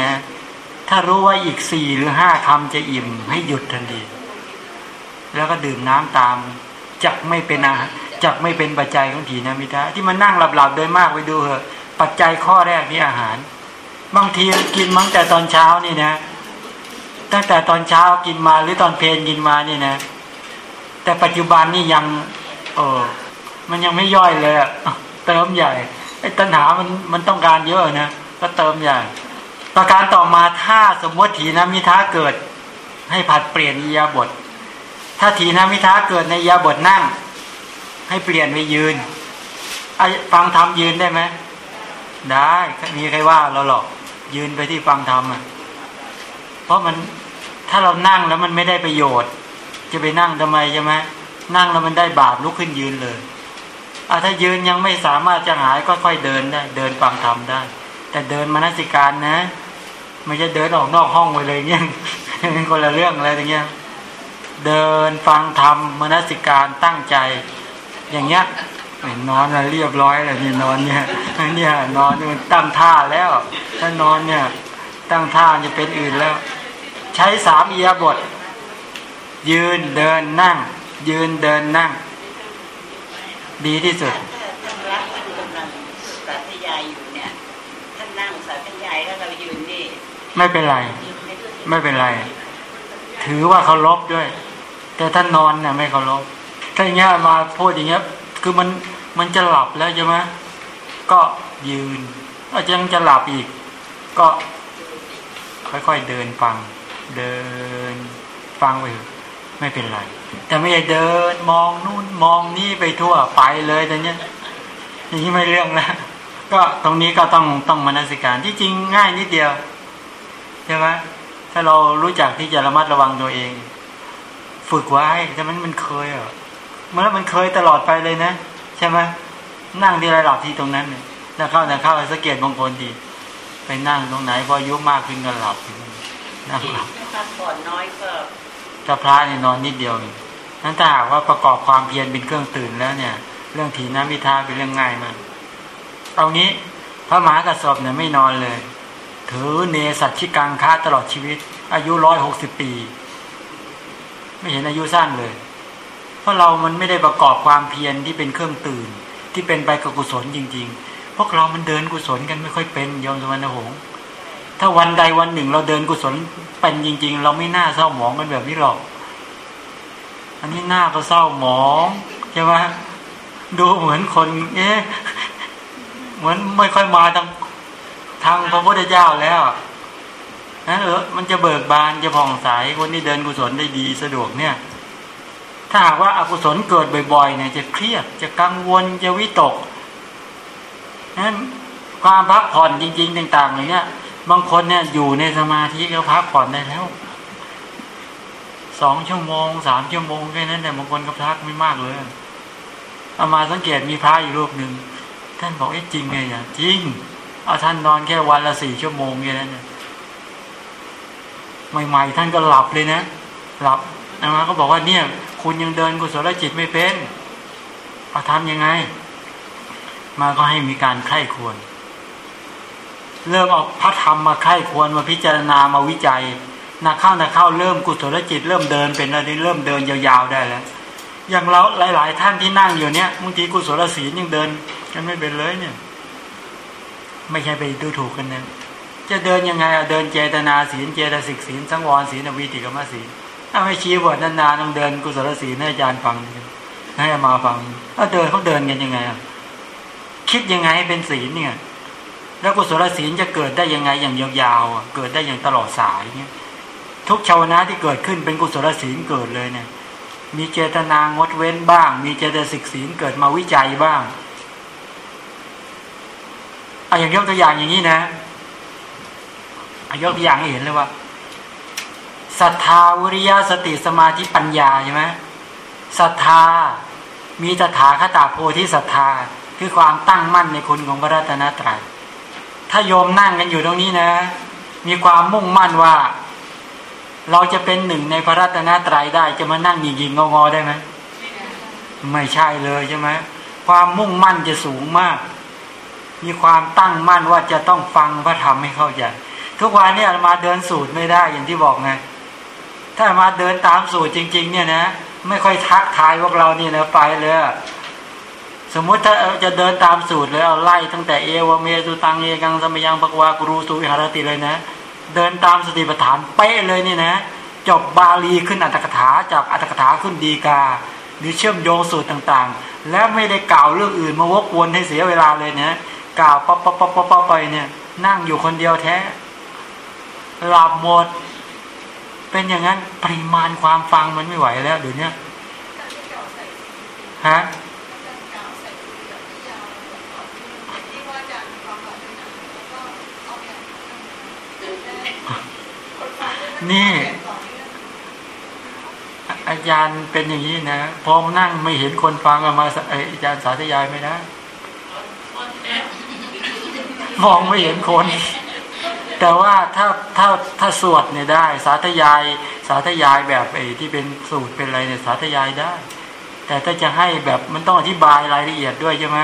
นะถ้ารู้ว่าอีกสี่หรือห้าคำจะอิ่มให้หยุดทันที แล้วก็ดื่มน้ำตามจักไม่เป็นอาจักไม่เป็นปัจจัยของถีนามิทะที่มันนั่งหลับๆโดยมากไปดูเถอะ ปัจจัยข้อแรกนี่อาหาร บางทีกินมั้งแต่ตอนเช้านี่นะ ตั้งแต่ตอนเช้ากินมาหรือตอนเพลนกินมานี่นะ แต่ปัจจุบันนี่ยัง เออมันยังไม่ย่อยเลยเติมใหญ่ไอ้ตัณหามันมันต้องการเยอะนะก็เติมใหญ่ ประการต่อมาถ้าสมมติถีนมิทะเกิด ให้ผัดเปลี่ยนอิยาบท ถ้าถีนมิทะเกิดในอิยาบทนั่ง ให้เปลี่ยนไปยืนไอฟังธรรมยืนได้ไหมได้มีใครว่าเราหรอกยืนไปที่ฟังธรรมอะเพราะมันถ้าเรานั่งแล้วมันไม่ได้ประโยชน์ จะไปนั่งทำไมใช่ไหมนั่งแล้วมันได้บาปลุกขึ้นยืนเลยอะถ้ายืนยังไม่สามารถจะหายก็ค่อยเดินได้ เดินฟังธรรมได้ แต่เดินมนสิการนะ ไม่จะเดินออกนอกห้องไปเลยเงี้ยเป็นคนละเรื่องอะไรอย่างเงี้ย เดินฟังธรรมมนสิการตั้งใจ อย่างเงี้ยนอนเรียบร้อยเลยนี่นอนเนี่ยเนี่ยนอนมันตั้งท่าแล้ว ถ้านอนเนี่ย ตั้งท่าจะเป็นอื่นแล้ว ใช้สามเอียบท ยืนเดินนั่ง ยืนเดินนั่ง ดีที่สุด ถ้าท่านรักท่านกำลังสาธยายอยู่เนี่ย ท่านนั่งสาธยายแล้วเรายืนนี่ ไม่เป็นไร ไม่เป็นไร ถือว่าเคารพด้วย แต่ถ้านอนเนี่ยไม่เคารพถ้าอย่างเงี้ยมาพูดอย่างเงี้ย คือมันมันจะหลับแล้วใช่ไหมก็ยืนอาจจะยังจะหลับอีก ก็ค่อยๆเดินฟัง เดินฟังไปไม่เป็นไร แต่ไม่ใช่เดินมองนู่นมองนี่ไปทั่วไปเลยแต่เนี้ยอย่างนี้ไม่เรื่องแล้วก็ตรงนี้ก็ต้องต้องมนสิการที่จริงง่ายนิดเดียว ใช่ไหมถ้าเรารู้จักที่จะระมัดระวังตัวเอง ฝึกไว้แต่มันมันเคยอะมันแล้วมันเคยตลอดไปเลยนะ ใช่ไหมนั่งที่ไรหลับที่ตรงนั้นเนี่ยแล้วเข้าแต่เข้าสังเกตบางคนดี ไปนั่งตรงไหนพออายุมากขึ้นก็หลับนั่งหลับถ้าพักผ่อนน้อยก็ถ้าพระเนี่ยนอนนิดเดียวเองนั้นถ้าหากว่าประกอบความเพียรเป็นเครื่องตื่นแล้วเนี่ย เรื่องถีน้ำวิทาเป็นเรื่องง่ายมากเอางี้พระมหากระสอบเนี่ยไม่นอนเลย ถือเนสัตชิกังค้าตลอดชีวิต อายุร้อยหกสิบปี ไม่เห็นอายุสั้นเลย เพราะเรามันไม่ได้ประกอบความเพียรที่เป็นเครื่องตื่น ที่เป็นไปกับกุศลจริง ๆ พวกเรามันเดินกุศลกันไม่ค่อยเป็นยอมสมณหงถ้าวันใดวันหนึ่งเราเดินกุศลเป็นจริง ๆ เราไม่น่าเศร้าหมองกันแบบนี้หรอก อันนี้หน้าก็เศร้าหมองใช่ไหมดูเหมือนคน เอ๊ะเหมือนไม่ค่อยมาทาง ทางพระพุทธเจ้าแล้วนะเออมันจะเบิกบานจะผ่องใสคนที่เดินกุศลได้ดีสะดวกเนี่ย ถ้าหากว่าอากุศลเกิดบ่อยๆเนี่ยจะเครียดจะกังวลจะวิตกนั้นความพักผ่อนจริง ๆ ต่างๆอย่างเนี้ยบางคนเนี่ยอยู่ในสมาธิก็พักผ่อนได้แล้วสองชั่วโมงสามชั่วโมงแค่นั้นแต่บางคนก็พักไม่มากเลยเอามาสังเกตมีพระอยู่รูปหนึ่งท่านบอกเอ๊ะจริงไงเนี่ยจริง เอาท่านนอนแค่วันละสี่ชั่วโมงแค่นั้นเนี่ยใหม่ๆท่านก็หลับเลยนะ หลับอามาก็บอกว่าเนี่ย คุณยังเดินกุศลจิตไม่เป็นเอาทำยังไง มาก็ให้มีการไข้ควร เริ่มเอาพระธรรมมาไข้ควรมาพิจารณามาวิจัยนักเข้านักเข้าเริ่มกุศลจิต เริ่มเดินเป็นอะไรเริ่มเดินยาวๆได้แล้วอย่างเราหลาย ๆ ท่านที่นั่งอยู่เนี้ยบางทีกุศลศีลยังเดินกันไม่เป็นเลยเนี่ย ไม่ใช่ไปดูถูกกันนะจะเดินยังไงอะเดินเจตนาศีลเจตสิกศีลสังวรศีลวิติกรรมศีลถ้าไม่ชี้บทนานๆต้องเดินกุศลศีลให้อาจารย์ฟังให้มาฟังถ้าเดินเขาเดินกันยังไงอะคิดยังไงเป็นศีลเนี่ย แล้วกุศลศีลจะเกิดได้ยังไงอย่างยาวๆเกิดได้อย่างตลอดสายเนี่ยทุกชาวนะที่เกิดขึ้นเป็นกุศลศีลเกิดเลยเนี่ย มีเจตนางดเว้นบ้าง มีเจตสิกศีลเกิดมาวิจัยบ้าง เอาอย่างยกตัวอย่างอย่างนี้นะยกตัวอย่างให้เห็นเลยว่าศรัทธาวิริยะสติสมาธิปัญญาใช่ไหมศรัทธามีตถาคตาโพธิศรัทธาคือความตั้งมั่นในคุณของพระรัตนตรัยถ้าโยมนั่งกันอยู่ตรงนี้นะ มีความมุ่งมั่นว่า เราจะเป็นหนึ่งในพระรัตนตรัยได้จะมานั่งหยิงยิงงอๆได้ไหมไม่ใช่เลยใช่ไหมความมุ่งมั่นจะสูงมาก มีความตั้งมั่นว่าจะต้องฟังพระธรรมให้เข้าใจ ทุกวันเนี่ยมาเดินสูตรไม่ได้อย่างที่บอกไงถ้ามาเดินตามสูตรจริง ๆ เนี่ยนะไม่ค่อยทักทายพวกเรานี่นะไปเลยสมมุติถ้าจะเดินตามสูตรเลยเอาไล่ตั้งแต่เอวเมสุตังเอกังสมยังปกวากรูสุวิหารติเลยนะ เดินตามสติปัฏฐานเป๊ะเลยนี่นะจบบาลีขึ้นอรรถกถาจากอรรถกถาขึ้นฎีกา หรือเชื่อมโยงสูตรต่างๆ และไม่ได้กล่าวเรื่องอื่นมาวกวนให้เสียเวลาเลยนะ กล่าวป๊อปป๊อปป๊อปป๊อปไปเนี่ย นั่งอยู่คนเดียวแท้ หลับหมด เป็นอย่างนั้นปริมาณความฟังมันไม่ไหวแล้วเดี๋ยวนี้ฮะนี่ อาจารย์เป็นอย่างนี้นะพอนั่งไม่เห็นคนฟังอะมาอาจารย์สาธยายไม่ได้ มองไม่เห็นคน แต่ว่าถ้าถ้าถ้าสวดเนี่ยได้ สาธยาย สาธยายแบบไอ้ที่เป็นสูตรเป็นอะไรเนี่ยสาธยายได้ แต่ถ้าจะให้แบบมันต้องอธิบายรายละเอียดด้วยใช่ไหม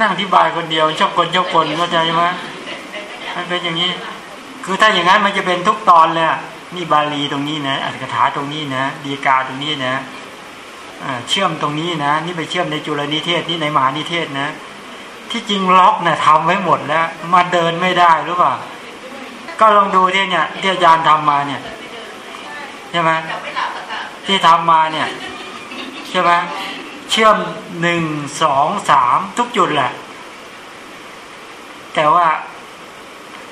นั่งอธิบายคนเดียวชอบคนชอบคนเข้าใจไหมมันเป็นอย่างนี้ คือถ้าอย่างนั้นมันจะเป็นทุกตอนเลยอะนี่บาลีตรงนี้นะอัตถกถาตรงนี้นะดีกาตรงนี้นะเชื่อมตรงนี้นะ นี่ไปเชื่อมในจุลนิเทศนี่ในมหานิเทศนะ ที่จริงล็อกเนี่ยทำไว้หมดแล้ว มาเดินไม่ได้หรือเปล่า ก็ลองดูที่เนี่ยที่อาจารย์ทำมาเนี่ยใช่ไหมที่ทำมาเนี่ยใช่ไหมเชื่อมหนึ่งสองสามทุกจุดแหละ แต่ว่า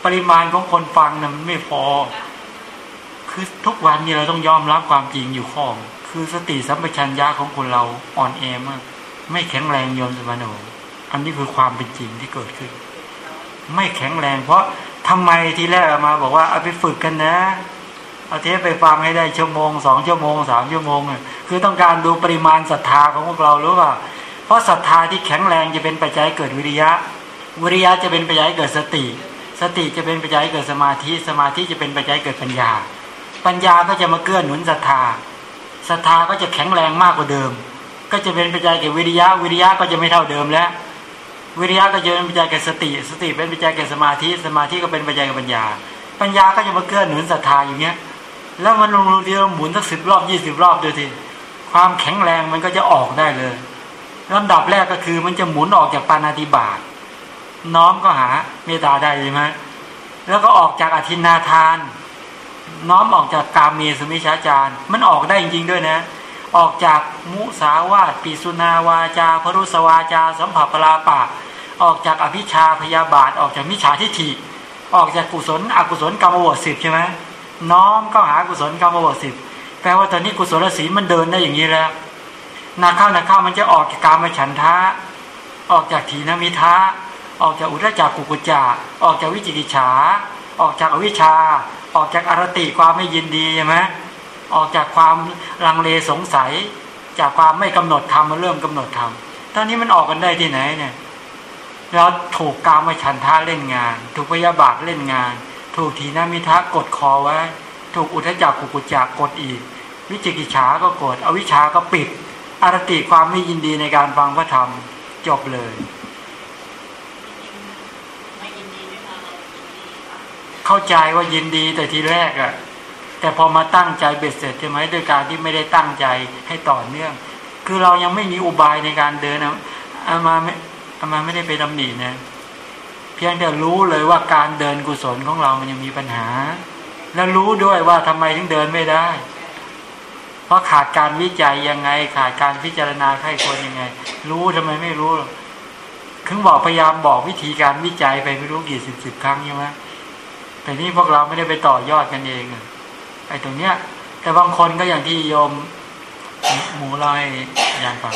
ปริมาณของคนฟังนะมันไม่พอ คือทุกวันนี้เราต้องยอมรับความจริงอยู่ข้อง คือสติสัมปชัญญะของคนเราอ่อนแอมาก ไม่แข็งแรงโยมสมโน อันนี้คือความเป็นจริงที่เกิดขึ้น ไม่แข็งแรง เพราะทำไมทีแรกมา บอกว่าเอาไปฝึกกันนะเอาเทปไปฟังให้ได้ชั่วโมงสองชั่วโมงสามชั่วโมงคือต้องการดูปริมาณศรัทธาของพวกเรารู้ป่ะเพราะศรัทธาที่แข็งแรงจะเป็นปัจจัยเกิดวิริยะ วิริยะจะเป็นปัจจัยเกิดสติ สติจะเป็นปัจจัยเกิดสมาธิ สมาธิจะเป็นปัจจัยเกิดปัญญา ปัญญาก็จะมาเกื้อหนุนศรัทธาศรัทธาก็จะแข็งแรงมากกว่าเดิม ก็จะเป็นปัจจัยเกิดวิริยะ วิริยะก็จะไม่เท่าเดิมแล้ว วิริยะก็จะเป็นปัจจัยแก่สติ สติเป็นปัจจัยแก่สมาธิ สมาธิก็เป็นปัจจัยแก่ปัญญา ปัญญาก็จะมาเกื้อหนุนศรัทธาอย่างเงี้ย แล้วมันลงเดียวหมุนสักสิบรอบยี่สิบรอบดูทีความแข็งแรงมันก็จะออกได้เลยลำดับแรกก็คือมันจะหมุนออกจากปานาติบาตน้อมก็หาเมตตาได้ใช่ไหมแล้วก็ออกจากอธินาทาน น้อมออกจากกาเมสุมิชาจารมันออกได้จริงๆด้วยนะ ออกจากมุสาวาตปิสุนาวาจาพรุสวาจา สัมผัสปลาปะ ออกจากอภิชาพยาบาท ออกจากมิจฉาทิฏฐิ ออกจากกุศลอกุศลกรรมบทสิบใช่ไหมน้อมก็หากุศลกรรมบทสิบแปลว่าตอนนี้กุศลศีลมันเดินได้อย่างนี้แล้วนาข้าวนาข้าวมันจะออกจากการมฉันทะ ออกจากถีนมิทะออกจากอุทจักกุกุจจะออกจากวิจิกิจฉา ออกจากอวิชชา ออกจากอรติความไม่ยินดีใช่ไหมออกจากความลังเลสงสัย จากความไม่กำหนดธรรมมาเริ่มกำหนดธรรมตอนนี้มันออกกันได้ที่ไหนเนี่ย เราถูกกามฉันทะเล่นงาน ถูกพยาบาทเล่นงาน ถูกทีนามิทะกดคอไว้ ถูกอุทจักกุกุจักกดอีก วิจิกิจฉาก็กด อวิชาก็ปิด อารติความไม่ยินดีในการฟังพระธรรมจบเลย เข้าใจว่ายินดีแต่ทีแรกอะแต่พอมาตั้งใจเบ็ดเสร็จใช่ไหมด้วยการที่ไม่ได้ตั้งใจให้ต่อเนื่อง คือเรายังไม่มีอุบายในการเดินนะมา ไม่อามาไม่ได้ไปดำหนินะ เพียงแต่รู้เลยว่าการเดินกุศลของเรามันยังมีปัญหา แล้วรู้ด้วยว่าทำไมถึงเดินไม่ได้ เพราะขาดการวิจัยยังไง ขาดการพิจารณาไข้ควรยังไง รู้ทำไมไม่รู้คึงบอกพยายามบอกวิธีการวิจัยไปไม่รู้กี่สิบสิบครั้งใช่ไหมแต่นี่พวกเราไม่ได้ไปต่อยอดกันเองไอ้ตรงเนี้ย แต่บางคนก็อย่างที่โยมหมูลอยยานฟัง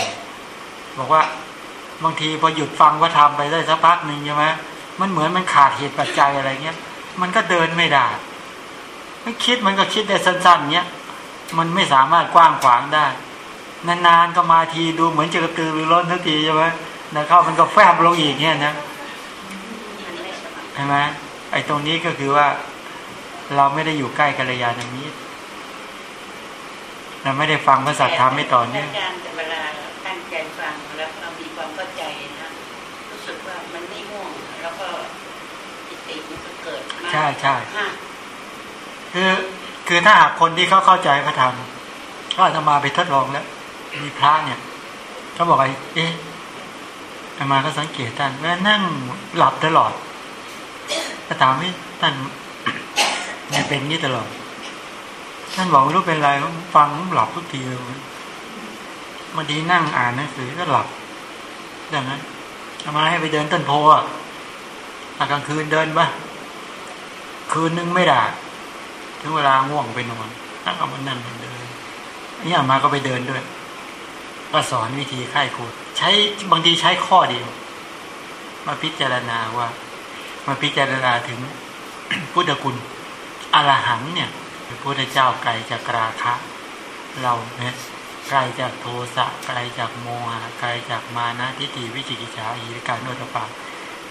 บอกว่า บางทีพอหยุดฟังว่าทำไปได้สักพักหนึ่งใช่ไหมมันเหมือนมันขาดเหตุปัจจัยอะไรเงี้ย มันก็เดินไม่ได้ไม่คิดมันก็คิดได้สั้นๆเนี้ยมันไม่สามารถกว้างขวางได้ นานๆก็มาทีดูเหมือนจะกระตือรือร้นทุกทีใช่ไหมนะเข้ามันก็แฟบลงอีกเนี่ยนะใช่ไหมไอ้ตรงนี้ก็คือว่า เราไม่ได้อยู่ใกล้กัลยาณมิตรเราไม่ได้ฟังพระสัทธรรมไม่ต่อเนื่องอารย์แต่เวลาตั้งใจฟังแล้วเรามีความเข้าใจนะรู้สึกว่ามันไม่ง่วง แล้วก็จิตใจ ติมันก็เกิดมา ใช่ใช่ฮะคือคือถ้าหากคนที่เขาเข้าใจเขาทำก็อาจจะมาไปทดลองแล้ว มีพระเนี่ยเขาบอกว่าเอ๊ะอามาก็สังเกตท่านว่านั่งหลับตลอดก็ถามว่าท่านเนี่ยเป็นอย่างนี้ตลอดท่านบอกไม่รู้เป็นไรฟังหลับทุกทีเลยบางทีนั่งอ่านหนังสือก็หลับดังนั้นเอามาให้ไปเดินต้นโพอะอะกลางคืนเดินปะ คืนนึงไม่ได้ถึงเวลาง่วงไปนอนนั่งเอามานั่งเดินนี่อามาก็ไปเดินด้วยก็สอนวิธีไข้ครูดใช้บางทีใช้ข้อเดียว มาพิจารณาว่า มาพิจารณาถึงพุทธคุณอรหังเนี่ยพระพุทธเจ้าไกลจากราคะ เราเนี่ยไกลจากโทสะไกลจากโมหะไกลจากมานะทิฏฐิวิจิกิจฉาอีริการโนตปะ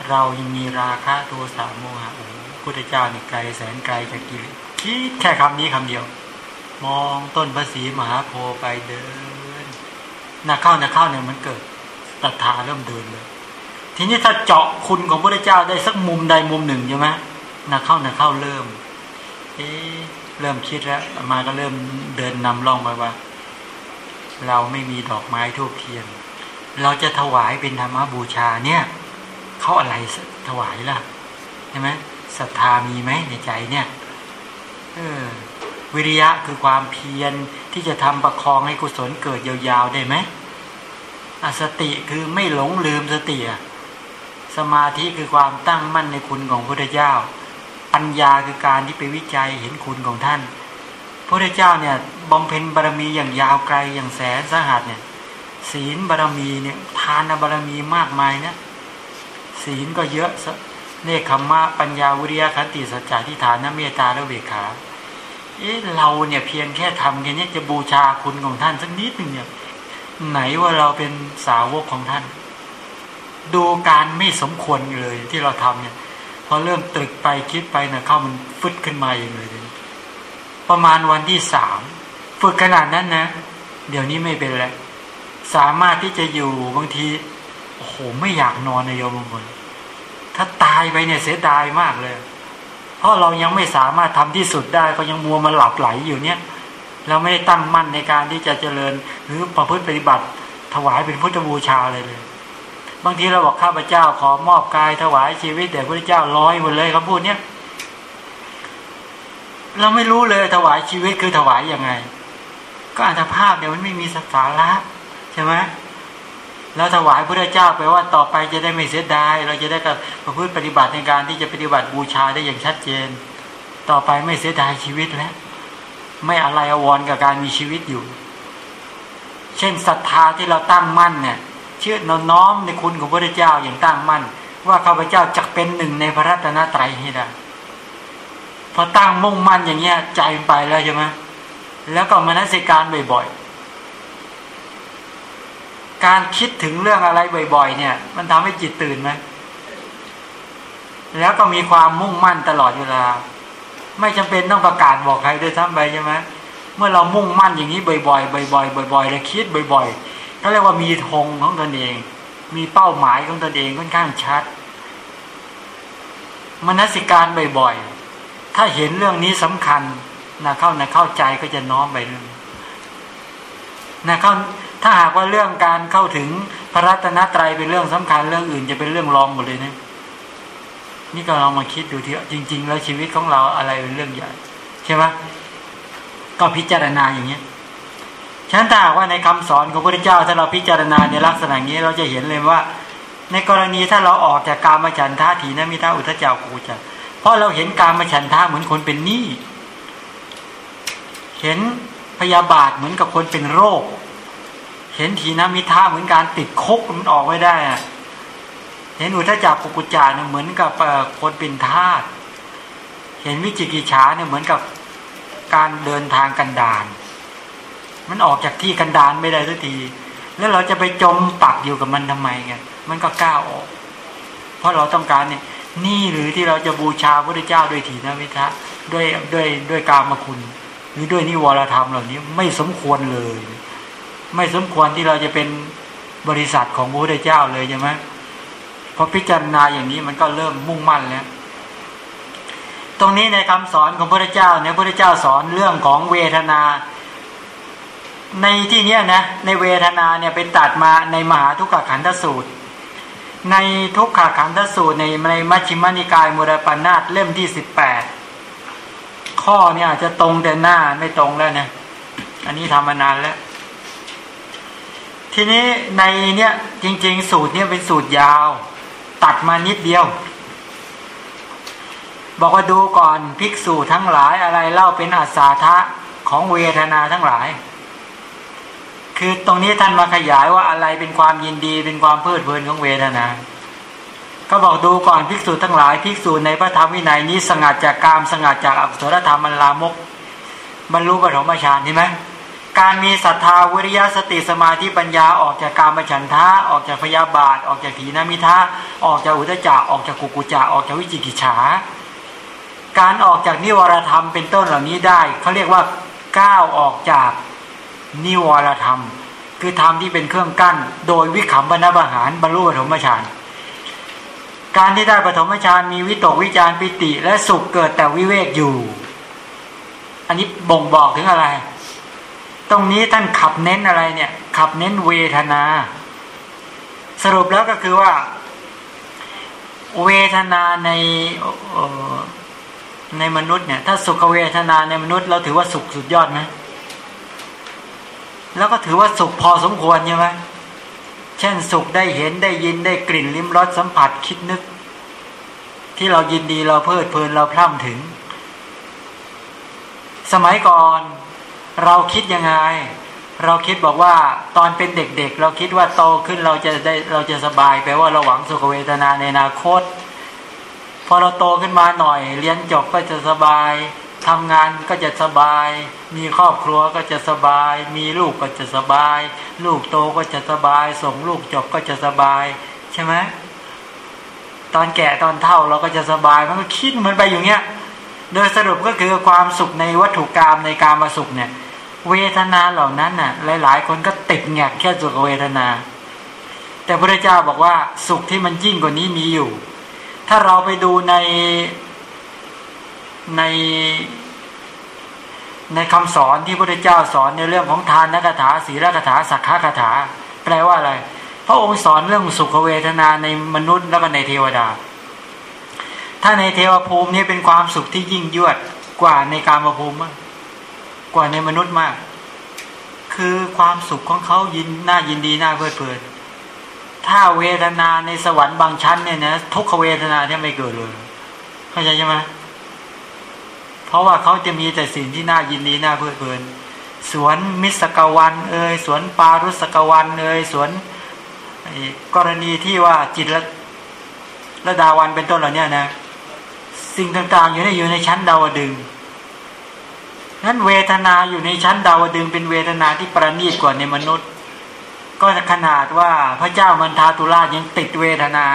เรายังมีราคะโทสะโมหะโอ้ พุทธเจ้านี่ไกลแสนไกลจากกิเลสคิดแค่คำนี้คำเดียว มองต้นพระศรีมหาโพธิ์ไปเดินนาเข้านาเข้าเนี่ยมันเกิดศรัทธาเริ่มเดินเลย ทีนี้ถ้าเจาะคุณของพระเจ้าได้สักมุมใดมุมหนึ่งใช่ไหมนาเข้านาเข้าเริ่ม เอ๊เริ่มคิดแล้วมาก็เริ่มเดินนำร่องไปว่า เราไม่มีดอกไม้ทูบเทียน เราจะถวายเป็นธรรมบูชาเนี่ยเขาอะไรถวายล่ะใช่ไหม ศรัทธามีไหมในใจเนี่ยเออวิริยะคือความเพียรที่จะทำประคองให้กุศลเกิดยาวๆได้ไหมอสติคือไม่หลงลืมสติอะสมาธิคือความตั้งมั่นในคุณของพระพุทธเจ้า ปัญญาคือการที่ไปวิจัยเห็นคุณของท่านพระพุทธเจ้าเนี่ยบำเพ็ญบารมีอย่างยาวไกลอย่างแสนสาหัสเนี่ยศีลบารมีเนี่ยทานบารมีมากมายนะศีลก็เยอะ เนคขมมะปัญญาวิริยะขันติสัจจะทิฏฐานเมตตาและเวขาเอ๊ะเราเนี่ยเพียงแค่ทำแค่นี้จะบูชาคุณของท่านสักนิดหนึ่งเนี่ย ไหนว่าเราเป็นสาวกของท่าน ดูการไม่สมควรเลยที่เราทำเนี่ยพอเริ่มตรึกไปคิดไปนะเข้ามันฟึดขึ้นมาเองเลย ประมาณวันที่สามฝึกขนาดนั้นนะ เดี๋ยวนี้ไม่เป็นแล้วสามารถที่จะอยู่บางทีโอ้โหไม่อยากนอนในโยมบางคน ถ้าตายไปเนี่ยเสียดายมากเลย เพราะเรายังไม่สามารถทำที่สุดได้ก็ยังมัวมาหลับไหลอยู่เนี่ย เราไม่ได้ตั้งมั่นในการที่จะเจริญ หรือประพฤติปฏิบัติ ถวายเป็นพุทธบูชาเลยเลย บางทีเราบอกข้าพเจ้าขอมอบกายถวายชีวิตแด่พระเจ้าร้อยหมดเลยเขาพูดเนี่ยเราไม่รู้เลยถวายชีวิตคือถวายยังไง ก็อัตภาพเนี่ยมันไม่มีสาระใช่ไหม แล้วถวายพระเจ้าไปว่าต่อไปจะได้ไม่เสียดาย เราจะได้กับประพฤติปฏิบัติในการที่จะปฏิบัติบูชาได้อย่างชัดเจน ต่อไปไม่เสียดายชีวิตแล้ว ไม่อะไรอววรกับการมีชีวิตอยู่ เช่นศรัทธาที่เราตั้งมั่นเนี่ยเชื่อน้อมในคุณของพระเจ้าอย่างตั้งมั่น ว่าข้าพเจ้าจะเป็นหนึ่งในพระรัตนตรัยให้ได้พอตั้งมุ่งมั่นอย่างเงี้ยใจไปแล้วใช่ไหมแล้วก็มานัสิการบ่อยๆ การคิดถึงเรื่องอะไรบ่อยๆ เนี่ย มันทำให้จิตตื่นไหมแล้วก็มีความมุ่งมั่นตลอดเวลา ไม่จำเป็นต้องประกาศบอกใครด้วยซ้ำไปใช่ไหมเมื่อเรามุ่งมั่นอย่างนี้บ่อยๆบ่อยๆบ่อยๆแล้วคิดบ่อยๆก็เรียกว่ามีธงของตนเอง มีเป้าหมายของตนเองค่อนข้างชัดมนสิการบ่อยๆ ถ้าเห็นเรื่องนี้สำคัญนะเข้านะเข้าใจก็จะน้อมไปเรื่องนะเข้า ถ้าหากว่าเรื่องการเข้าถึงพระรัตนตรัยเป็นเรื่องสำคัญเรื่องอื่นจะเป็นเรื่องรองหมดเลยนะนี่ก็ลองมาคิดดูทีจริง ๆ แล้วชีวิตของเราอะไรเป็นเรื่องใหญ่ใช่ไหมก็พิจารณาอย่างเนี้ยฉะนั้นถ้าว่าในคำสอนของพระพุทธเจ้า ถ้าเราพิจารณาในลักษณะนี้เราจะเห็นเลยว่า ในกรณีถ้าเราออกจากการมาฉันท่าถีนมิท่าอุทเจ้ากูจะเพราะเราเห็นการมาฉันท่าเหมือนคนเป็นหนี้เห็นพยาบาทเหมือนกับคนเป็นโรค เห็นทีนมิท่าเหมือนการติดคุกมันออกไม่ได้อะเห็นอุทจักกุกุจาเนี่ยเหมือนกับคนเป็นทาสเห็นวิจิกิจฉาเนี่ยเหมือนกับการเดินทางกันดานมันออกจากที่กันดานไม่ได้สักที แล้วเราจะไปจมปักอยู่กับมันทำไมไงมันก็ก้าวออก เพราะเราต้องการเนี่ย นี่หรือที่เราจะบูชาพระเจ้าด้วยถีนวิทะด้วยด้วยด้วยกามคุณ หรือด้วยนิวรธรรมเหล่านี้ไม่สมควรเลย ไม่สมควรที่เราจะเป็นบริษัทของพระพุทธเจ้าเลยใช่ไหมพอพิจารณาอย่างนี้มันก็เริ่มมุ่งมั่นแล้ว ตรงนี้ในคำสอนของพระเจ้าเนี่ยพระเจ้าสอนเรื่องของเวทนา ในที่เนี้ยนะในเวทนาเนี่ยเป็นตัดมาในมหาทุกขขันธสูตร ในทุกขขันธสูตรในในมัชฌิมนิกายมุรปนาตเล่มที่สิบแปดข้อเนี่ยอาจจะตรงแต่หน้าไม่ตรงแล้วนะอันนี้ทำมานานแล้ว ทีนี้ในเนี่ยจริง ๆ สูตรเนี่ยเป็นสูตรยาว ตัดมานิดเดียว บอกว่าดูก่อนภิกษุทั้งหลายอะไรเล่าเป็นอาสาทะของเวทนาทั้งหลาย คือตรงนี้ท่านมาขยายว่าอะไรเป็นความยินดีเป็นความเพลิดเพลินของเวทนา ก็บอกดูก่อนภิกษุทั้งหลายภิกษุในพระธรรมวินัยนี้สงัดจากกามสงัดจากอกุศลธรรมมันลามกบรรลุปฐมฌานใช่ไหม การมีศรัทธาวิริยะสติสมาธิปัญญาออกจากการมฉันทะออกจากพยาบาท ออกจากถีนามิทะออกจากอุตจักออกจากกุกุจักออกจากวิจิกิจฉา การออกจากนิวรธรรมเป็นต้นเหล่านี้ได้เขาเรียกว่าก้าวออกจากนิวรธรรม คือธรรมที่เป็นเครื่องกั้น โดยวิขำบรรณบาหารบรรลุปฐมฌานการที่ได้ปฐมฌานมีวิตกวิจารปิติและสุขเกิดแต่วิเวกอยู่ อันนี้บ่งบอกถึงอะไร ตรงนี้ท่านขับเน้นอะไรเนี่ย ขับเน้นเวทนา สรุปแล้วก็คือว่า เวทนาในในมนุษย์เนี่ย ถ้าสุขเวทนาในมนุษย์เราถือว่าสุขสุดยอดไหมแล้วก็ถือว่าสุขพอสมควรใช่ไหมเช่นสุขได้เห็นได้ยินได้กลิ่นลิ้มรสสัมผัสคิดนึก ที่เรายินดีเราเพลิดเพลินเราพร่ำถึง สมัยก่อน เราคิดยังไง เราคิดบอกว่าตอนเป็นเด็กๆเราคิดว่าโตขึ้นเราจะได้เราจะสบายแปลว่าเราหวังสุขเวทนาในอนาคต พอเราโตขึ้นมาหน่อย เรียนจบก็จะสบายทำงานก็จะสบาย มีครอบครัวก็จะสบาย มีลูกก็จะสบาย ลูกโตก็จะสบาย ส่งลูกจบก็จะสบาย ใช่ไหมตอนแก่ตอนเท่าเราก็จะสบายมันก็คิดเหมือนไปอย่างเงี้ย โดยสรุปก็คือความสุขในวัตถุกรรมในการมาสุขเนี่ย เวทนาเหล่านั้นน่ะ หลาย ๆ คนก็ติดแงกแค่สุขเวทนา แต่พระเจ้าบอกว่าสุขที่มันยิ่งกว่านี้มีอยู่ ถ้าเราไปดูในในในคำสอนที่พระเจ้าสอนในเรื่องของทานนักถาศีลกถาสักขะคาถา แปลว่าอะไร พระองค์สอนเรื่องสุขเวทนาในมนุษย์แล้วก็ในเทวดา ถ้าในเทวภูมินี่เป็นความสุขที่ยิ่งยวดกว่าในการมภูมิมาก กว่าในมนุษย์มาก คือความสุขของเขายินน่ายินดีน่าเพลิดเพลิน ถ้าเวทนาในสวรรค์บางชั้นเนี่ยนะทุกขเวทนาที่ไม่เกิดเลย เข้าใจใช่ไหมเพราะว่าเขาจะมีแต่สิ่งที่น่ายินดีน่าเพลิดเพลิน สวนมิสกวัน เอ่ยสวนปารุสกวันเอ่ยสวนกรณีที่ว่าจิตละระดาวันเป็นต้นเหล่านี้นะ สิ่งต่างๆอยู่ในอยู่ในชั้นดาวดึง นั้นเวทนาอยู่ในชั้นดาวดึงเป็นเวทนาที่ประณีตกว่าในมนุษย์ ก็ขนาดว่าพระเจ้ามันทาตุราชยังติดเวทนา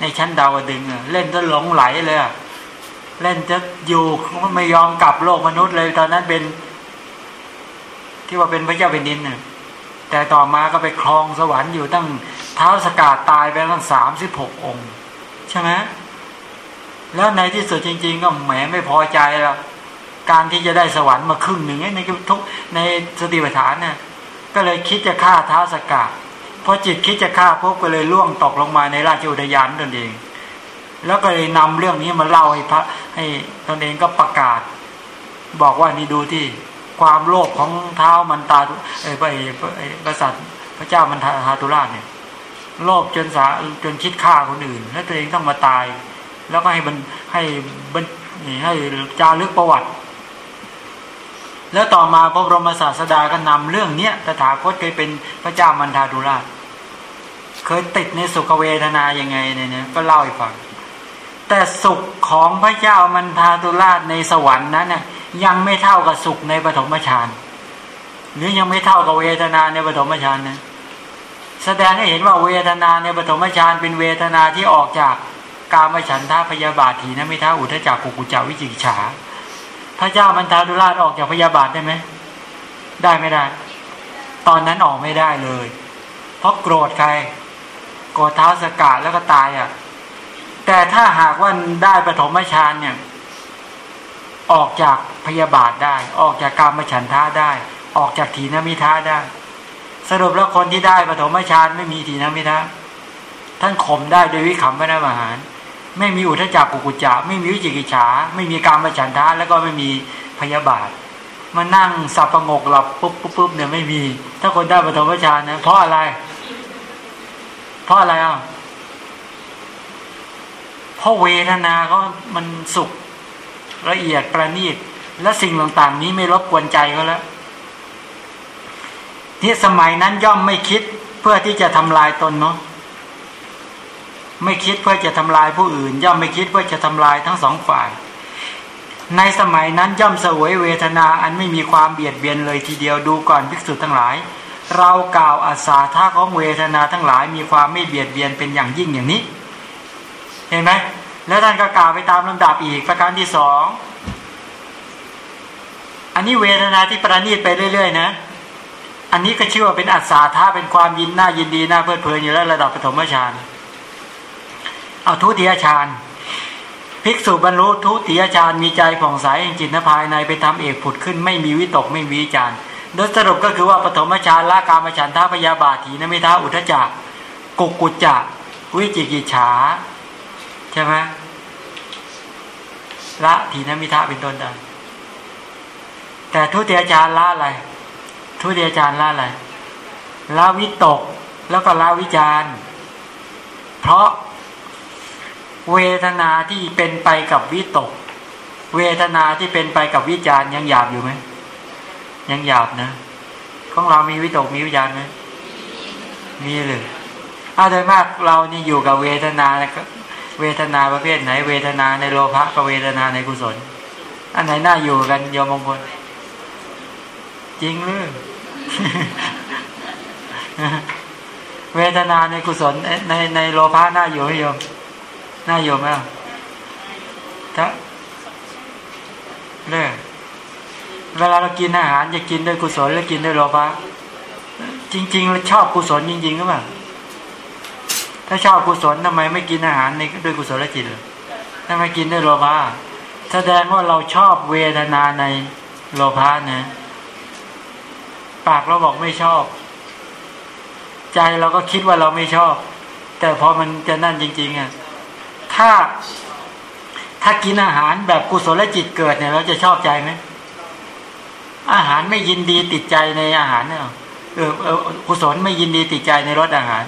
ในชั้นดาวดึงเล่นจนหลงไหลเลยเล่นจะอยู่ไม่ยอมกลับโลกมนุษย์เลยตอนนั้นเป็น ที่ว่าเป็นพระเจ้าเป็นดินเนี่ยแต่ต่อมาก็ไปครองสวรรค์อยู่ตั้งเท้าสกาดตายไปตั้งสามสิบหกองค์ ใช่ไหมแล้วในที่สุดจริง ๆ ก็แหมไม่พอใจแล้ว การที่จะได้สวรรค์มาครึ่งหนึ่งในทุกในสติปัฏฐานเนี่ยก็เลยคิดจะฆ่าเท้าสกาดพอจิตคิดจะฆ่าพบก็เลยล่วงตกลงมาในราชอุทยานตนเอง แล้วก็เลยนำเรื่องนี้มาเล่าให้พระให้ตนเองก็ประกาศ บอกว่านี่ดูที่ความโลภของเท้ามันตาไอ้ไปไอ้กษัตริย์พระเจ้ามันทาตุราชเนี่ยโลภจนสาจนคิดฆ่าคนอื่น แล้วตัวเองต้องมาตาย แล้วก็ให้บันให้บันนี่ให้จารึกประวัติ แล้วต่อมาพระบรมศาสดาก็นำเรื่องเนี้ยตถาคตเคยเป็นพระเจ้ามันทาตุราช เคยติดในสุขเวทนายังไงเนี่ยก็เล่าให้ฟัง แต่สุขของพระเจ้ามันทาตุราชในสวรรค์นั้นเนี่ยยังไม่เท่ากับสุขในปฐมฌานหรือยังไม่เท่ากับเวทนาในปฐมฌานนะแสดงให้เห็นว่าเวทนาในปฐมฌานเป็นเวทนาที่ออกจากกามฉันทาพยาบาทถีนะไม่ท้าอุทจักกุกุจาวิจิกฉา พระเจ้ามันทาตุราชออกจากพยาบาทได้ไหม ได้ไม่ได้ ตอนนั้นออกไม่ได้เลย เพราะโกรธใครโกรธเท้าสกัดแล้วก็ตายอะ แต่ถ้าหากว่าได้ปฐมฌานเนี่ย ออกจากพยาบาทได้ ออกจากการมฉันทาได้ ออกจากถีนมิท้าได้ สรุปแล้วคนที่ได้ปฐมฌานไม่มีถีนมิท้าท่านข่มได้โดยวิขำพระอาหาร ไม่มีอุทจักกุกุจจะไม่มีวิจิกิจฉาไม่มีการมฉันทาแล้วก็ไม่มีพยาบาทมานั่งสับประงกหลับปุ๊บปุ๊บปุ๊บเนี่ยไม่มี ถ้าคนได้ปฐมฌานนะเพราะอะไร เพราะอะไรอะเพราะเวทนาเขามันสุขละเอียดประณีตและสิ่งต่างๆ นี้ไม่รบกวนใจเขาแล้วที่สมัยนั้นย่อมไม่คิดเพื่อที่จะทำลายตนเนาะ ไม่คิดเพื่อจะทำลายผู้อื่น ย่อมไม่คิดเพื่อจะทำลายทั้งสองฝ่าย ในสมัยนั้นย่อมสวยเวทนาอันไม่มีความเบียดเบียนเลยทีเดียวดูก่อนภิกษุทั้งหลาย เรากล่าวอาสาท่าของเวทนาทั้งหลายมีความไม่เบียดเบียนเป็นอย่างยิ่งอย่างนี้ เห็นไหมแล้วท่านก็กล่าวไปตามลำดับอีกประการที่สองอันนี้เวทนาที่ประณีตไปเรื่อย ๆ นะ อันนี้ก็ชื่อว่าเป็นอัศาธาเป็นความยินหน้ายินดีหน้าเพลิดเพลินอยู่แล้วระดับปฐมฌาน เอาทุติยฌานภิกษุบรรลุทุติยฌานมีใจผ่องใสจิตนภายในไปทำเอกผุดขึ้น ไม่มีวิตกไม่มีจานโดยสรุปก็คือว่าปฐมฌานละกามฉันทาพยาบาทีนมิท้าอุทจักกุกุจจะวิจิกิจฉาใช่ไหมละทีนมิทะเป็นต้นได้แต่ทุติยจารละอะไร ทุติยจารละอะไรละวิตกแล้วก็ละวิจารเพราะ เวทนาที่เป็นไปกับวิตก เวทนาที่เป็นไปกับวิจารยังหยาบอยู่ไหมยังหยาบนะ ของเรามีวิตกมีวิจารไหมมีเลยอาโดยมากเรานี่อยู่กับเวทนาเวทนาประเภทไหน เวทนาในโลภะกับเวทนาในกุศล อันไหนน่าอยู่กันโยมมงคลจริงหรือเวทนาในกุศลในในโลภะน่าอยู่ไหมโยม น่าอยู่ไหมถ้าเลิกเวลาเรากินอาหารจะกินด้วยกุศลหรือกินด้วยโลภะจริงๆเราชอบกุศลจริงๆก็แบบถ้าชอบกุศลทำไมไม่กินอาหารในด้วยกุศลจิตทำไมกินด้วยโลภะแสดงว่าเราชอบเวทนาในโลภะนะ ปากเราบอกไม่ชอบ ใจเราก็คิดว่าเราไม่ชอบ แต่พอมันจะนั่นจริง ๆอะ ถ้าถ้ากินอาหารแบบกุศลจิตเกิดเนี่ยเราจะชอบใจไหมอาหารไม่ยินดีติดใจในอาหารเนี่ยเออเออกุศลไม่ยินดีติดใจในรสอาหาร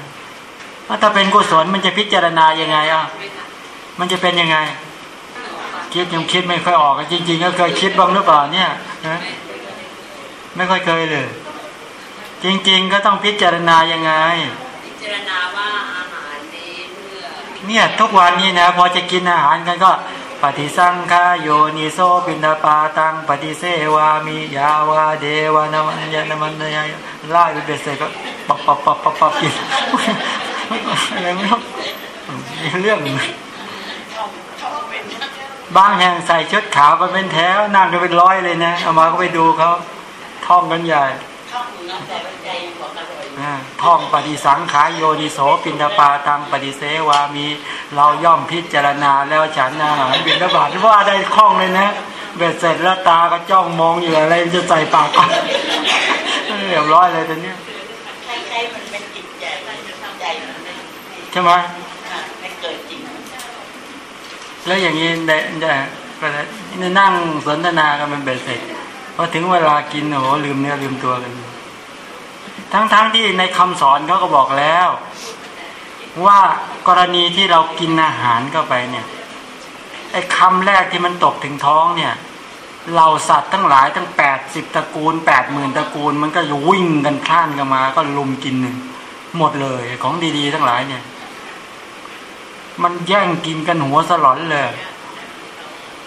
ถ้าเป็นกุศลมันจะพิจารณายังไงอะมันจะเป็นยังไง คิดยังคิดไม่ค่อยออกจริง ๆ ก็เคยคิดบ้างหรือเปล่าเนี่ยนะไม่ค่อยเคยเลย จริง ๆ ก็ต้องพิจารณายังไง พิจารณา เนี่ยทุกวันนี้นะพอจะกินอาหารกันก็ ปฏิสังขาโยนิโซปินดาปาตัง ปฏิเสวามิยาวาเดวานามันยานมันยาไล่ไปเบสเสก็ปับปับปับปับปับกินอะไรไม่รู้เรื่องบางแห่งใส่ชุดขาวก็เป็นแถวนั่งกันเป็นร้อยเลยนะเอามาก็ไปดูเขาท่องกันใหญ่ ท่องปฏิสังขายโยนิโสปินทปาตังปฏิเสวามี เราย่อมพิจารณาแล้วฉันอาหารบินทบาทว่าได้คล่องเลยนะเบ็ดเสร็จแล้วตาก็จ้องมองอยู่อะไรจะใส่ปากก็เรียบร้อยเลยตอนนี้ใช่ใช่มันเป็นจิตใจมันจะทำใจมันไม่ใช่ไหมไม่เกิดจริงแล้วอย่างนี้ได้ได้ก็ได้นั่งสนทนากันเป็นเบ็ดเสร็จพอถึงเวลากินโอ้โหลืมเนื้อลืมตัวกัน ทั้งๆทที่ในคำสอนเขาก็บอกแล้ว ว่ากรณีที่เรากินอาหารเข้าไปเนี่ยไอ้คำแรกที่มันตกถึงท้องเนี่ยเราสัตว์ทั้งหลายทั้งแปดสิบตระกูลแปดหมื่นตระกูล มันก็วิ่งกันข้านกันมา ก็ลุมกินหนึ่งหมดเลยของดีๆ ทั้งหลายเนี่ย มันแย่งกินกันหัวสลอนเลย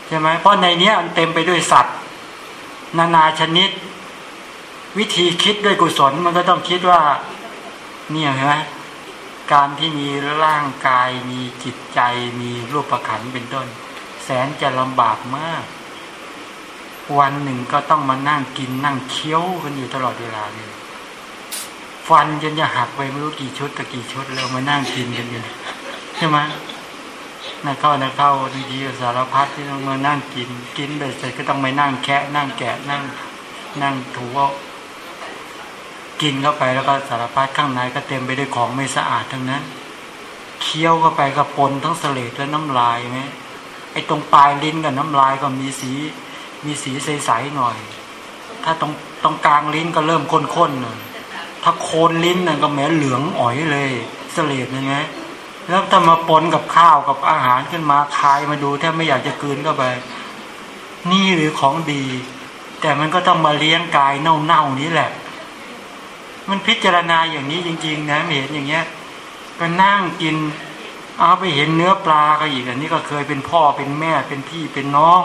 ใช่ไหมเพราะในเนี้ยมันเต็มไปด้วยสัตว์ นานาชนิด วิธีคิดด้วยกุศลมันก็ต้องคิดว่า เนี่ยเห็นไหมการที่มีร่างกายมีจิตใจมีรูปประขันเป็นต้น แสนจะลำบากมาก วันหนึ่งก็ต้องมานั่งกินนั่งเคี้ยวกันอยู่ตลอดเวลาเลยฟันจนจะหักไปไม่รู้กี่ชุดตะกี่ชุดแล้วมานั่งกินกันอยู่ใช่ไหมนะเข้านะเข้าดีๆสารพัดที่ต้องมานั่งกิน กินเบ็ดเสร็จก็ต้องไปนั่งแคะนั่งแกะนั่ง นั่งถูเอา กินเข้าไปแล้วก็สารพัดข้างในก็เต็มไปด้วยของไม่สะอาดทั้งนั้น เคี้ยวเข้าไปก็ปนทั้งเสลดและน้ำลายไหมไอ้ตรงปลายลิ้นกับน้ำลายก็มีสี มีสีใสๆหน่อย ถ้าตรงตรงกลางลิ้นก็เริ่มข้นๆหน่อยถ้าโคนลิ้นนั่นก็แหมเหลืองอ๋อยเลยเสลดนะไงแล้วถ้ามาปนกับข้าวกับอาหารขึ้นมาคายมาดูแทบไม่อยากจะกืนเข้าไป นี่หรือของดี แต่มันก็ต้องมาเลี้ยงกายเน่าๆนี้แหละ มันพิจารณาอย่างนี้จริง ๆ นะเห็นอย่างเงี้ย ก็นั่งกิน เอาไปเห็นเนื้อปลาก็อีกอันนี้ก็เคยเป็นพ่อเป็นแม่เป็นพี่เป็นน้อง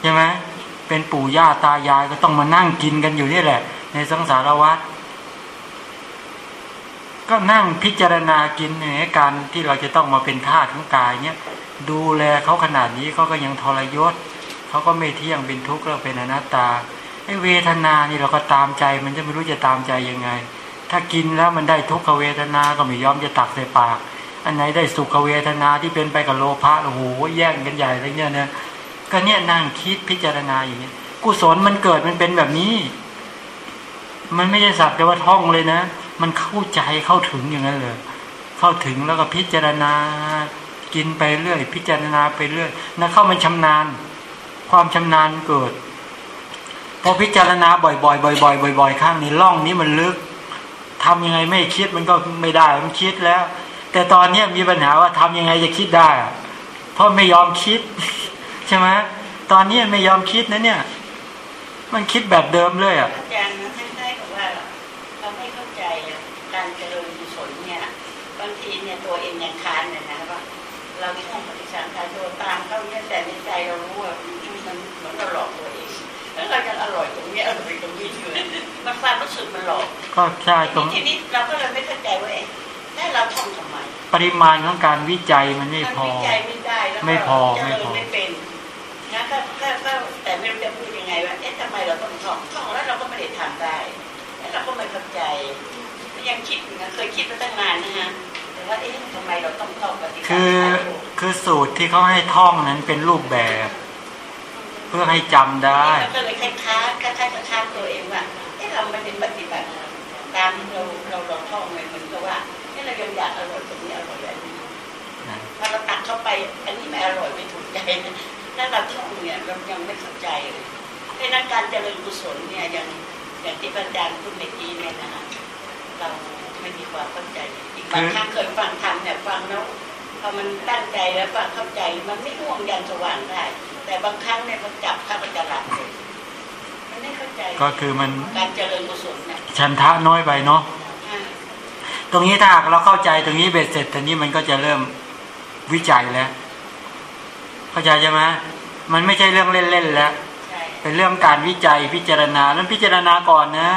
ใช่ไหมเป็นปู่ย่าตายายก็ต้องมานั่งกินกันอยู่นี่แหละ ในสังสารวัฏก็นั่งพิจารณากินในการที่เราจะต้องมาเป็นทาสของกายเนี่ยดูแลเขาขนาดนี้เขาก็ยังทรยศเขาก็ไม่เที่ยงเป็นทุกข์แล้วเป็นอนัตตา ไอ้เวทนานี่เราก็ตามใจ มันจะไม่รู้จะตามใจยังไง ถ้ากินแล้วมันได้ทุกขเวทนาก็ไม่ยอมจะตักใส่ปาก อันไหนได้สุขเวทนาที่เป็นไปกับโลภะโอ้โหแย่งกันใหญ่อะไรเงี้ยนะก็เนี่ยนั่งคิดพิจารณาอย่างเงี้ยกุศลมันเกิดมันเป็นแบบนี้ มันไม่ใช่สักแต่ว่าท่องเลยนะ มันเข้าใจเข้าถึงอย่างนั้นเลย เข้าถึงแล้วก็พิจารณา กินไปเรื่อย พิจารณาไปเรื่อยนะเข้ามันชำนาญ ความชำนาญเกิด พอพิจารณาบ่อยๆบ่อยๆบ่อยๆข้างนี้ล่องนี้มันลึกทำยังไงไม่คิดมันก็ไม่ได้มันคิดแล้ว แต่ตอนเนี้ยมีปัญหาว่าทำยังไงจะคิดได้เพราะไม่ยอมคิด ใช่ไหมตอนนี้ไม่ยอมคิดนะเนี่ย มันคิดแบบเดิมเลยอะอาจารย์นะท่านได้บอกว่าเราไม่เข้าใจการเจริญกุศลเนี่ยบางทีเนี่ยตัวเองยังค้านเลยนะว่าเราท่องปฏิสังขารโดตามเขาเนี่ยแต่ในใจเรารู้ว่ามันเหมือนเราหลอกตัวเอง แล้วเราจะอร่อยตรงนี้อร่อยตรงนี้อยู่มันความรู้สึกมันหลอกก็ใช่ตรงทีนี้เราก็เลยไม่เข้าใจว่าเอ๊ะถ้าเราท่องทำไมปริมาณของการวิจัยมันไม่มันพอวิจัยไม่ได้แล้วก็ไม่พอเจไม่ริญพอไม่เป็นนะก็ก็ก็แต่ไม่รู้จะพูดยังไงว่าเอ๊ะทำไมเราต้องท่องท่องแล้วเราก็ไม่ได้ทำได้แล้วเราก็ไม่เข้าใจยังคิดอยู่นะเคยคิดมาตั้งนานนะฮะแต่ว่าเอ๊ะทำไมเราต้องท่องปฏิบัติคือคือสูตรที่เขาให้ท่องนั้นเป็นรูปแบบ เพื่อให้จำได้เราก็เลยคล้ายๆคล้ายๆคล้ายๆตัวเองว่าเอ๊ะเราไม่ได้ปฏิบัติตามที่เราเราเราท่องเลยเหมือนกับว่าเอ๊ะเรายังอยากอร่อยตรงนี้อร่อยอันนี้พอเราตักเข้าไปอันนี้ไม่อร่อยไม่ถูกใจนะถ้าเราท่องเนี่ยเรายังไม่เข้าใจเลยดังนั้นการเจริญกุศลเนี่ยอย่างอย่างที่อาจารย์พูดเมื่อกี้เนี่ยนะฮะเราไม่มีความเข้าใจอีกบางครั้งเคยฟังธรรมเนี่ยฟังแล้ว พอมันตั้งใจแล้วฟังเข้าใจมันไม่ง่วงยันสว่างได้ แต่บางครั้งเนี่ยพอจับเข้าไปจะหลับเลยมันไม่เข้าใจก็คือมันการเจริญกุศลเนี่ยชันทะน้อยไปเนาะอ่าตรงนี้ถ้าหากเราเข้าใจตรงนี้เบ็ดเสร็จตรงนี้มันก็จะเริ่มวิจัยแล้ว เข้าใจใช่ไหมมันไม่ใช่เรื่องเล่นๆแล้วใช่เป็นเรื่องการวิจัยพิจารณาแล้วพิจารณาก่อนนะ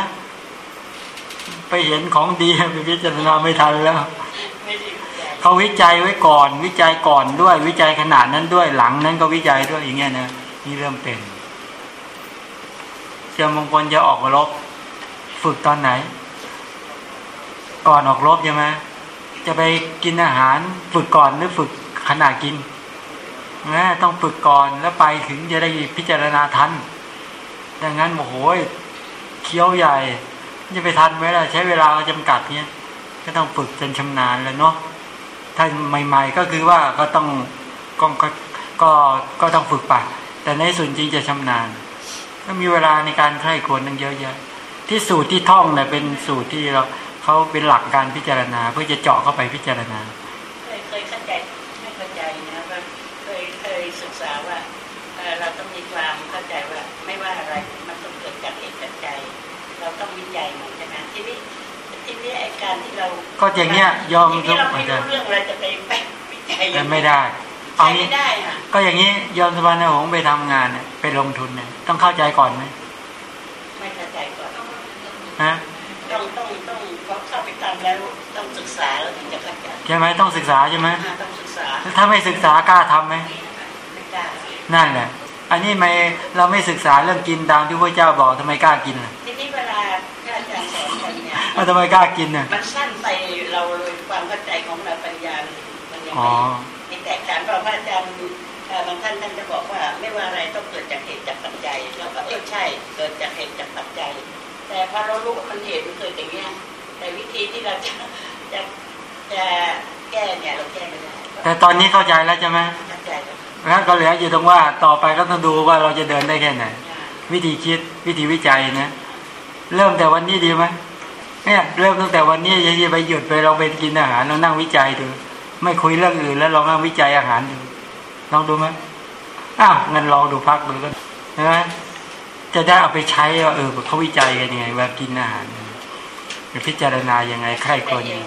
ไปเห็นของดีไปพิจารณาไม่ทันแล้วไม่ได้ เขาวิจัยไว้ก่อน วิจัยก่อนด้วย วิจัยขนาดนั้นด้วยหลังนั้นก็วิจัยด้วยอย่างเงี้ยนะนี่เริ่มเป็นเจ้ามงคลจะออกรบ ฝึกตอนไหน ก่อนออกรบใช่ไหมจะไปกินอาหาร ฝึกก่อนหรือฝึกขณะกินนะต้องฝึกก่อนแล้วไปถึงจะได้พิจารณาทันดังนั้นโอ้โหเคี้ยวใหญ่ จะไปทันไหมล่ะใช้เวลาจำกัดเนี้ยก็ต้องฝึกจนชำนาญแล้วเนาะ ถ้าใหม่ ๆ ก็คือว่าก็ต้องก็ก็ก็ก็ต้องฝึกไปแต่ในส่วนจริงจะชำนาญ ก็มีเวลาในการไข้ควรตั้งเยอะแยะที่สูตรที่ท่องเนี่ยเป็นสูตรที่เราเขาเป็นหลักการพิจารณา เพื่อจะเจาะเข้าไปพิจารณา ก็อย่างเงี้ยยอมทีทุนี้กเราเหมืไม่อนกันรู้เรื่องเราจะไปไปวิจัยแต่ไม่ได้เอาใช้งี้ไม่ได้ค่ะก็อย่างนี้ยอมสวรรค์หงส์ไปทำงานเนี่ยไปลงทุนเนี่ยต้องเข้าใจก่อนไหมไม่เข้าใจก่อนฮะต้องต้องต้องพอเข้าไปทำแล้วต้องศึกษาแล้วถึงจะเข้าใจใช่ไหมต้องศึกษาใช่ไหมอ่าต้องศึกษาถ้าไม่ศึกษากล้าทำไหมไม่กล้านั่นแหละอันนี้ไม่เราไม่ศึกษาเรื่องกินตามที่พระเจ้าบอกทำไมกล้ากินล่ะทีนี้เวลาพระอาจารย์สอนกันเนี่ยว่าทำไมกล้ากินน่ะมันสั้น ไปเราเลยความเข้าใจของเราปัญญามันยังอ๋อไม่ไม่แตเพราะพระอาจารย์เอ่อบางท่านท่านจะบอกว่าไม่ว่าอะไรต้องเกิดจากเหตุจากปัจจัยเราก็เออใช่เกิดจากเหตุจากปัจจัย แต่พอเรารู้ว่ามันเหตุมันเกิดอย่างเงี้ยแต่วิธีที่เราจะจะจะแก้เนี่ยเราแก้ไม่ได้แต่ตอนนี้เข้าใจแล้วใช่ไหมปัจจัยเรางั้นก็เหลืออยู่ตรงว่าต่อไปก็ต้องดูว่าเราจะเดินได้แค่ไหน วิธีคิดวิธีวิจัยนะเริ่มแต่วันนี้ดีไหมเนี่ยเริ่มตั้งแต่วันนี้อย่าไปหยุดไปเราไปกินอาหารเรานั่งวิจัยดู ไม่คุยเรื่องอื่นแล้วลองนั่งวิจัยอาหารดูลองดูไหมอ้าวงั้นลองดูพักดูก็ใช่ไหมจะได้เอาไปใช้ว่าเออเขาวิจัยกันยังไงแบบกินอาหารหรือพิจารณายังไงใครควรยังไง